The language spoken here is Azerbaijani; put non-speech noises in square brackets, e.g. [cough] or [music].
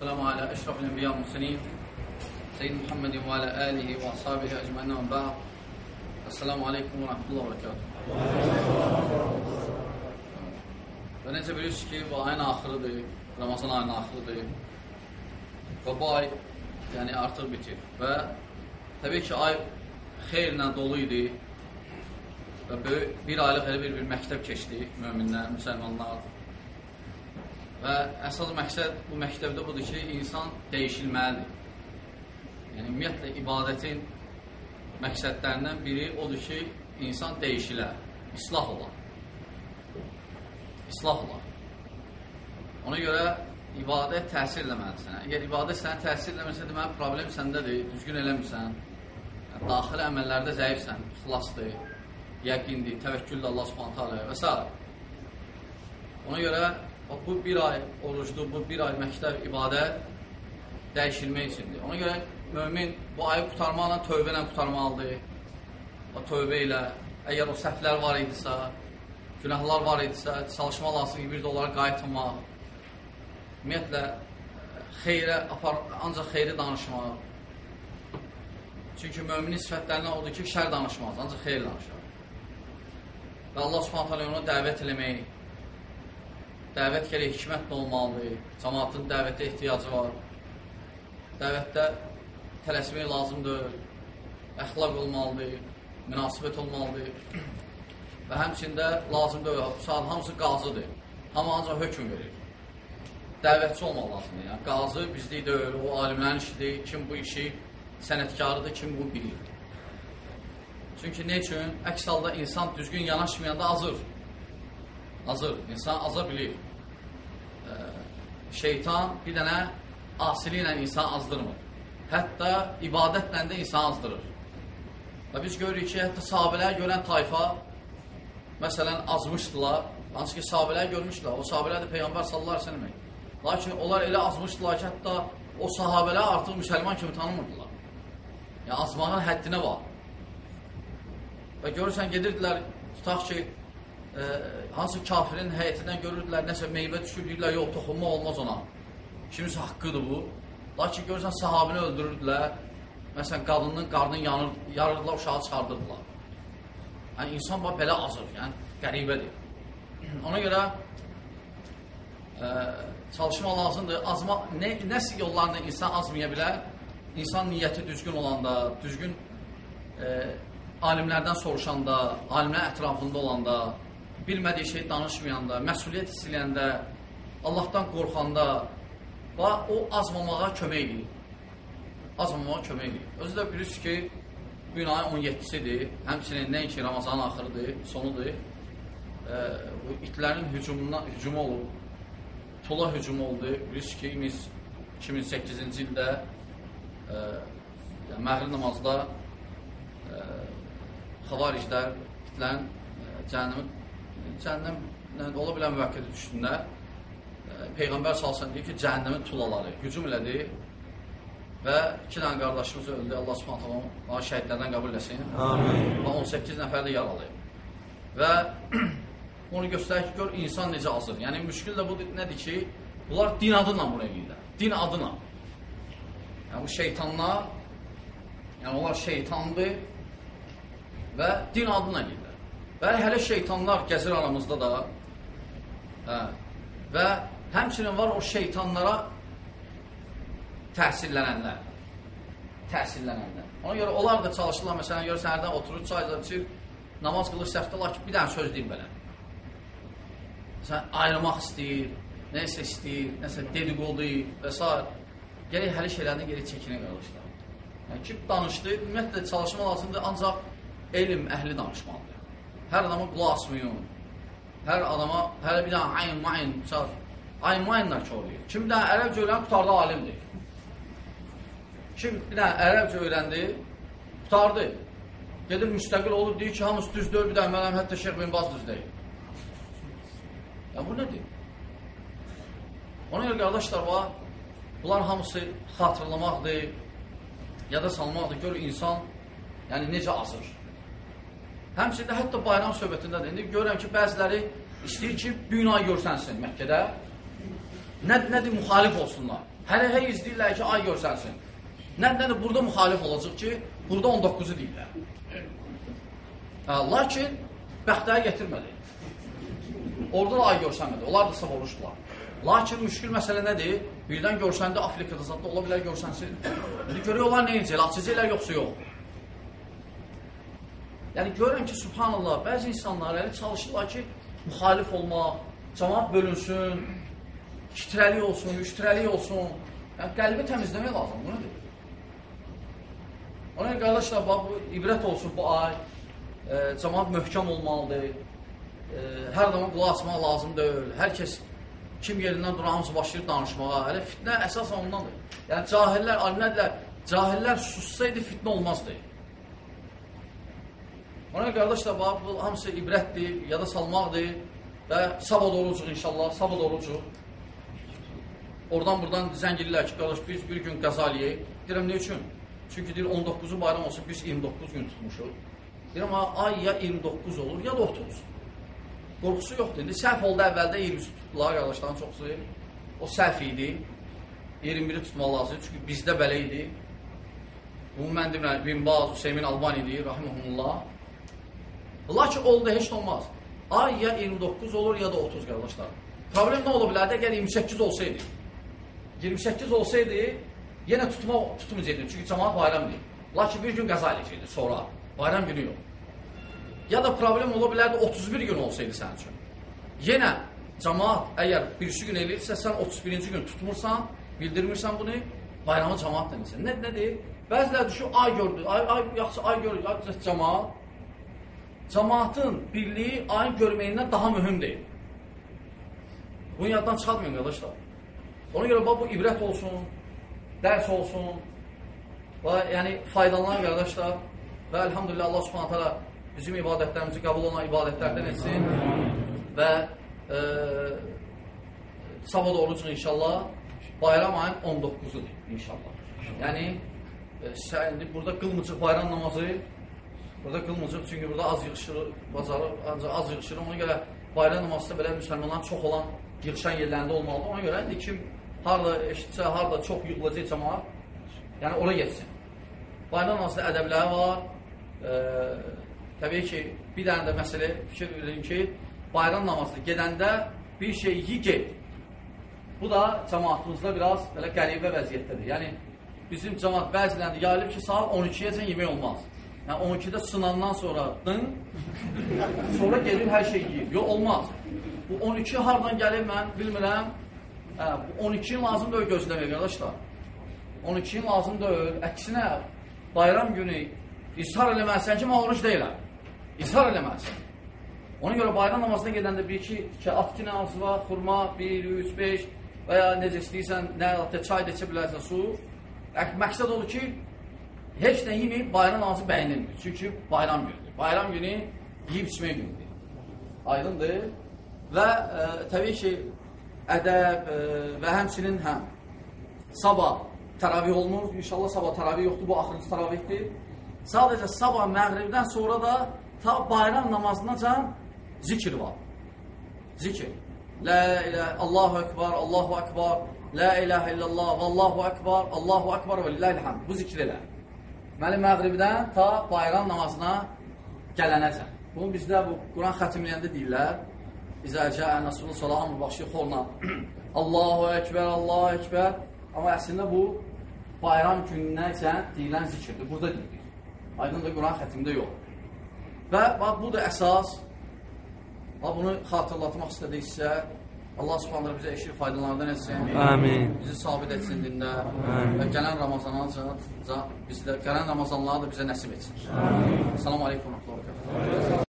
السلام على أشرف الأنبياء والمرسلين سيد محمد وعلى آله وأصحابه أجمعين وبعد السلام عليكم ورحمة الله وبركاته Və necə bilirsiniz ki, bu ayın axırıdır, Ramazan ayının axırıdır və bu ay yəni artıq bitir və təbii ki, ay xeyirlə dolu idi və böyük, bir aylıq elə bir, bir məktəb keçdi möminlər, müsəlmanlar və əsas məqsəd bu məktəbdə budur ki, insan dəyişilməlidir. Yəni, ümumiyyətlə, ibadətin məqsədlərindən biri odur ki, insan dəyişilər, islah olar. İslah olar. Ona görə ibadət təsir eləməlidir sənə. Əgər ibadət sənə təsir eləmirsə, deməli, problem səndədir, düzgün eləmirsən, daxili əməllərdə zəifsən, xilasdır, yəqindir, təvəkküldür Allah subhanətə aləyə və s. Ona görə bu bir ay orucdur, bu bir ay məktəb ibadət dəyişilmək üçündür. Ona görə mömin bu ayı qutarmaqla tövbə ilə qutarmalıdır. O tövbə ilə, əgər o səhvlər var idisə, günahlar var idisə, çalışma lazım ki, bir də onlara qayıtmaq. Ümumiyyətlə, xeyrə, apar, ancaq xeyri danışmaq. Çünki möminin sifətlərindən odur ki, şər danışmaz, ancaq xeyr danışar. Və Allah subhanət hələ onu dəvət eləmək, dəvət gələk hikmətlə olmalıdır, cəmatın dəvətə ehtiyacı var. Dəvətdə tələsmək lazımdır, əxlaq olmalıdır, münasibət olmalıdır və həmçində lazımdır, saat hamısı qazıdır, hamı ancaq hökum verir. Dəvətçi olmaq lazımdır, yəni qazı bizlik deyil, o alimlərin işidir, kim bu işi sənətkarıdır, kim bu bilir. Çünki nə üçün? Əks halda insan düzgün yanaşmayanda azır. Azır, insan aza bilir. E, şeytan bir dənə asili ilə insan azdırmır. Hətta ibadətlə də insan azdırır. Və biz görürük ki, hətta sahabələr görən tayfa məsələn azmışdılar. Hansı ki, sahabələr görmüşdülər. O sahabələr də Peyğəmbər sallallahu əleyhi və səlləm. Lakin onlar elə azmışdılar ki, hətta o sahabələr artıq müsəlman kimi tanımırdılar. Yəni azmağın həddinə var. Və görürsən, gedirdilər, tutaq ki, e, hansı kafirin həyətindən görürdülər, nəsə meyvə düşür, deyirlər, yox, toxunma olmaz ona. Kimisə haqqıdır bu. Lakin görürsən, sahabini öldürürdülər, məsələn, qadının qarnını yanır, yarırdılar, uşağı çıxardırdılar. Yəni, insan bax, belə azır, yəni, qəribədir. [clears throat] Ona görə e, çalışma lazımdır. Azma, nə, nəsə yollarında insan azmaya bilər? İnsan niyyəti düzgün olanda, düzgün e, alimlərdən soruşanda, alimlər ətrafında olanda, bilmədiyi şey danışmayanda, məsuliyyət hissiləyəndə, Allahdan qorxanda və o azmamağa kömək edir. Azmamağa kömək edir. Özü də bilirsiniz ki, bu gün ayın 17-sidir. Həmçinin nəinki Ramazanın axırıdır, sonudur. E, itlərin hücumuna, hücumu olub. Tula hücumu oldu. Bilirsiniz ki, biz 2008-ci ildə e, yəni, məğrib namazda e, xavariclər itlərin cəhənnəmi cəhənnəmlə ola bilən müvəqqəti düşdündə e, Peyğəmbər salsan deyir ki, cəhənnəmin tulaları hücum elədi və iki dənə qardaşımız öldü. Allah subhanətə onu şəhidlərdən qəbul eləsin. Amin. Və 18 nəfər də yaralayıb. Və [clears throat] onu göstərir ki, gör insan necə azır. Yəni, müşkül də bu nədir ki, bunlar din adına bunu edirlər. Din adına. Yəni, bu şeytanlar, yəni onlar şeytandır və din adına edirlər. Və hələ şeytanlar gəzir aramızda da hə, və həmçinin var o şeytanlara təsirlənənlər. Təsirlənənlər. Ona görə onlar da çalışırlar, məsələn, görürsən, hərdən oturur, çay içir, namaz qılır səhvdə, lakin bir dənə söz deyir belə. Məsələn, ayrılmaq istəyir, nəsə istəyir, nəsə dedikodu və s. Gələk hələ şeylərdən geri çəkinə qardaşlar. Yəni, kim danışdı, ümumiyyətlə çalışma lazımdır, ancaq elm əhli danışmalıdır. Hər adama qulaq asmayın. Hər adama, hələ bir dənə ayn, mayn, çar, ayn, maynla körlüyür. Kim bir dənə ərəbcə öyrən, qutarda alimdir. Kim bir dənə ərəbcə öyrəndi, qutardı. Gedir müstəqil olur, deyir ki, hamısı düz deyil, bir dənə mənəm, hətta Şeyh bin Baz düz deyil. Ya bu nədir? Ona görə qardaşlar var, bunlar hamısı xatırlamaqdır, yada salmaqdır. Gör insan yəni necə azır. Həmçində hətta bayram söhbətində də indi görürəm ki, bəziləri istəyir ki, bina görsənsin Məkkədə. Nə, nədir müxalif olsunlar. Hələ hey izləyirlər ki, ay görsənsin. Nədən burada müxalif olacaq ki, burada 19-u deyirlər. Hə, lakin bəxtəyə getirmədi. Orada da ay görsənmədi. Onlar da sağ oluşdular. Lakin müşkül məsələ nədir? Birdən görsəndə Afrikada zatda ola bilər görsənsin. İndi görək onlar nə edəcək? Açacaqlar yoxsa yox. Yəni görürəm ki, subhanallah, bəzi insanlar elə çalışırlar ki, müxalif olmaq, cəmaat bölünsün, kitrəli olsun, üçtrəli olsun. Yəni qəlbi təmizləmək lazım, bu nədir? Ona görə qardaşlar, bax bu ibrət olsun bu ay. E, cəmaat möhkəm olmalıdır. E, hər zaman qulaq asmaq lazım deyil. Hər kəs kim yerindən duran hamısı başlayır danışmağa. Hələ fitnə əsas ondandır. Yəni cahillər, alimlərlər, cahillər sussaydı fitnə olmazdı. Ona qardaşlar, bax bu hamısı ibrətdir, yada salmaqdır və sabah orucuq inşallah, sabah orucuq. Oradan buradan zəngillər ki, qardaş biz bir gün qəzaliyik. Deyirəm, nə üçün? Çünki deyir 19-u bayram olsa biz 29 gün tutmuşuq. Deyirəm, ay ya 29 olur, ya da 30. Qorxusu yoxdur. İndi səhv oldu əvvəldə 20 tutdular qardaşların çoxsu. O səhv idi. 21-i tutmaq lazım. Çünki bizdə belə idi. Bunu mən demirəm, Bin Baz, Hüseymin Albani deyir, rahiməhumullah. Lakin oldu, heç olmaz. Ay ya 29 olur, ya da 30 qardaşlar. Problem nə ola bilərdi? Əgər 28 olsaydı. 28 olsaydı, yenə tutma tutmayacaqdı. Çünki cəmaat bayramdır. Lakin bir gün qəza edəcəkdi sonra. Bayram günü yox. Ya da problem ola bilərdi 31 gün olsaydı sənin üçün. Yenə cəmaat əgər birisi gün eləyirsə, sən 31-ci gün tutmursan, bildirmirsən bunu, bayramı cəmaat demirsən. Nə, nədir? Bəziləri düşür, ay gördü, ay, ay, yaxşı ay gördü, ay, cəmaat. Cəmaatın birliyi ayın görməyindən daha mühümdir. Bunu yaddan çıxartmayın, qardaşlar. Ona görə bax, bu ibrət olsun, dərs olsun və yəni faydalan qardaşlar və elhamdülillah Allah subhanət hələ bizim ibadətlərimizi qəbul olan ibadətlərdən etsin və e, sabah orucun inşallah bayram ayın 19-udur inşallah. Yəni e, burada qılmıcıq bayram namazı burada qılmıcıq çünki burada az yığışır, bazarı ancaq az yığışır. Ona görə bayram namazı belə müsəlmanların çox olan yığışan yerlərində olmalıdır. Ona görə indi kim harada eşitsə, harada çox yığılacaq cəmaat, yəni ora getsin. Bayram namazında ədəbləri var. E, təbii ki, bir dənə də məsələ fikir verin ki, bayram namazına gedəndə bir şey yi get. Bu da cəmaatımızda biraz belə qəribə vəziyyətdədir. Yəni, bizim cəmaat bəzilərində yayılıb ki, saat 12-yəcən yemək olmaz. Yəni, 12-də sınandan sonra dın, sonra gelir hər şey yiyir. Yox, olmaz. Bu 12 hardan gəlir mən bilmirəm. Hə, bu 12 lazım deyil gözləmək, qardaşlar. 12 lazım deyil. Əksinə, bayram günü ishar eləməlisən ki, mən oruç deyiləm. İshar eləməlisən. Ona görə bayram namazına gedəndə bir iki ki, atki namazı var, xurma, 1, 3, 5 və ya necə istəyirsən, nə hatta çay da içə bilərsən, su. Məqsəd olur ki, heç nə yeməyib bayram namazı bəyənilmir. Çünki bayram günüdür. Bayram günü yeyib içmək günüdür. Aydındır. Və e, təbii ki, ədəb e, və həmçinin həm sabah təravih olmur. İnşallah sabah təravih yoxdur, bu axırıncı təravihdir. Sadəcə sabah məğribdən sonra da ta bayram namazınacan zikr var. Zikr. La ilahe Allahu ekber, Allahu ekber, la ilahe illallah, vallahu ekber, Allahu ekber və lillahi'l hamd. Bu zikr elə. Deməli məğribdən ta bayram namazına gələnəcən. Bunu bizdə bu Quran xətimləyəndə deyirlər. İzə cəə Nəsrullah sallallahu başlayır xorla. [clears throat] Allahu ekber, Allahu ekber. Amma əslində bu bayram gününəcən deyilən zikirdir. Burada deyilir. Aydın da Quran xətimdə yox. Və bax, bu da əsas. Bax, bunu xatırlatmaq istədiksə, Allah subhanələ bizə eşir faydalardan etsin. Amin. Bizi sabit etsin dində. Amin. Və gələn Ramazana bizdə, gələn Ramazanları da bizə nəsib etsin. Amin. Selamun Aleyküm.